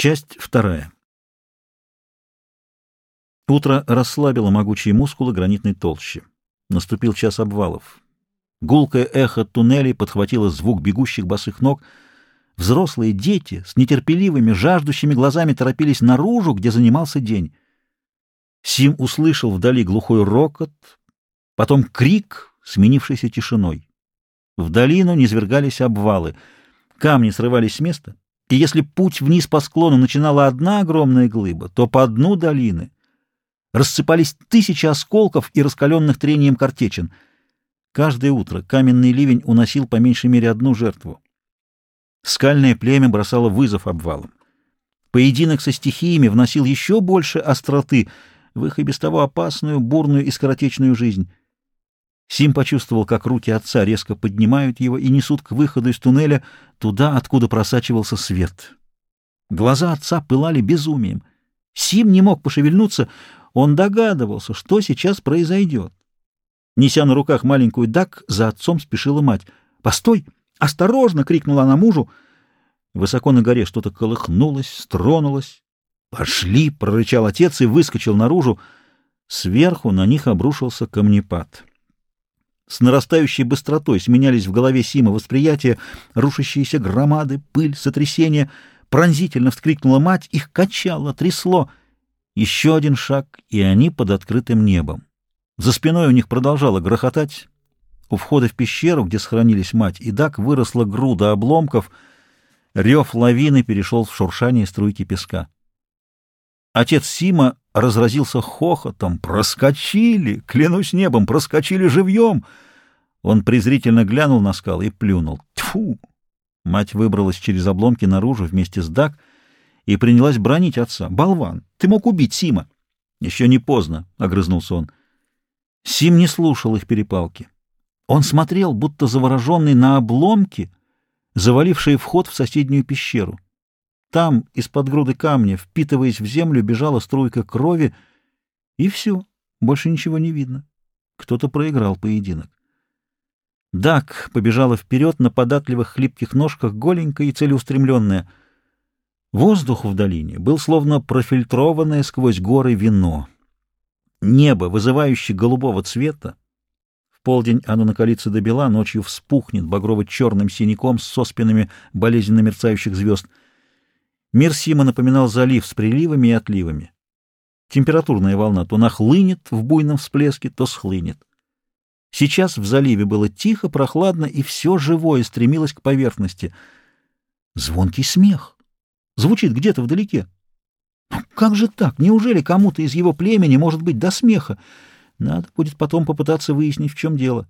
Часть вторая. Утро расслабило могучие мускулы гранитной толщи. Наступил час обвалов. Гулкое эхо туннелей подхватило звук бегущих босых ног. Взрослые дети с нетерпеливыми, жаждущими глазами торопились наружу, где занимался день. Сим услышал вдали глухой рокот, потом крик, сменившийся тишиной. В долину низвергались обвалы. Камни срывались с места, и если путь вниз по склону начинала одна огромная глыба, то по дну долины рассыпались тысячи осколков и раскаленных трением картечин. Каждое утро каменный ливень уносил по меньшей мере одну жертву. Скальное племя бросало вызов обвалам. Поединок со стихиями вносил еще больше остроты в их и без того опасную, бурную и скоротечную жизнь. Сим почувствовал, как руки отца резко поднимают его и несут к выходу из туннеля, туда, откуда просачивался свет. Глаза отца пылали безумием. Сим не мог пошевельнуться, он догадывался, что сейчас произойдет. Неся на руках маленькую Дак, за отцом спешила мать. «Постой! Осторожно!» — крикнула она мужу. Высоко на горе что-то колыхнулось, стронулось. «Пошли!» — прорычал отец и выскочил наружу. Сверху на них обрушился камнепад. С нарастающей быстротой сменялись в голове Сима восприятия, рушащиеся громады, пыль, сотрясение. Пронзительно вскрикнула мать, их качало, трясло. Еще один шаг, и они под открытым небом. За спиной у них продолжало грохотать. У входа в пещеру, где сохранились мать и Дак, выросла груда обломков. Рев лавины перешел в шуршание струйки песка. Отец Сима разразился хохотом. «Проскочили! Клянусь небом, проскочили живьем!» Он презрительно глянул на скал и плюнул. «Тьфу!» Мать выбралась через обломки наружу вместе с Дак и принялась бронить отца. «Болван! Ты мог убить Сима!» «Еще не поздно!» — огрызнулся он. Сим не слушал их перепалки. Он смотрел, будто завороженный на обломки, завалившие вход в соседнюю пещеру. Там, из-под груды камня, впитываясь в землю, бежала струйка крови, и все, больше ничего не видно. Кто-то проиграл поединок. Дак побежала вперед на податливых хлипких ножках, голенькая и целеустремленная. Воздух в долине был словно профильтрованное сквозь горы вино. Небо, вызывающее голубого цвета, в полдень оно накалится до бела, ночью вспухнет багрово-черным синяком с соспинами болезненно мерцающих звезд — Мир Сима напоминал залив с приливами и отливами. Температурная волна то нахлынет в буйном всплеске, то схлынет. Сейчас в заливе было тихо, прохладно, и все живое стремилось к поверхности. Звонкий смех. Звучит где-то вдалеке. Но как же так? Неужели кому-то из его племени может быть до смеха? Надо будет потом попытаться выяснить, в чем дело.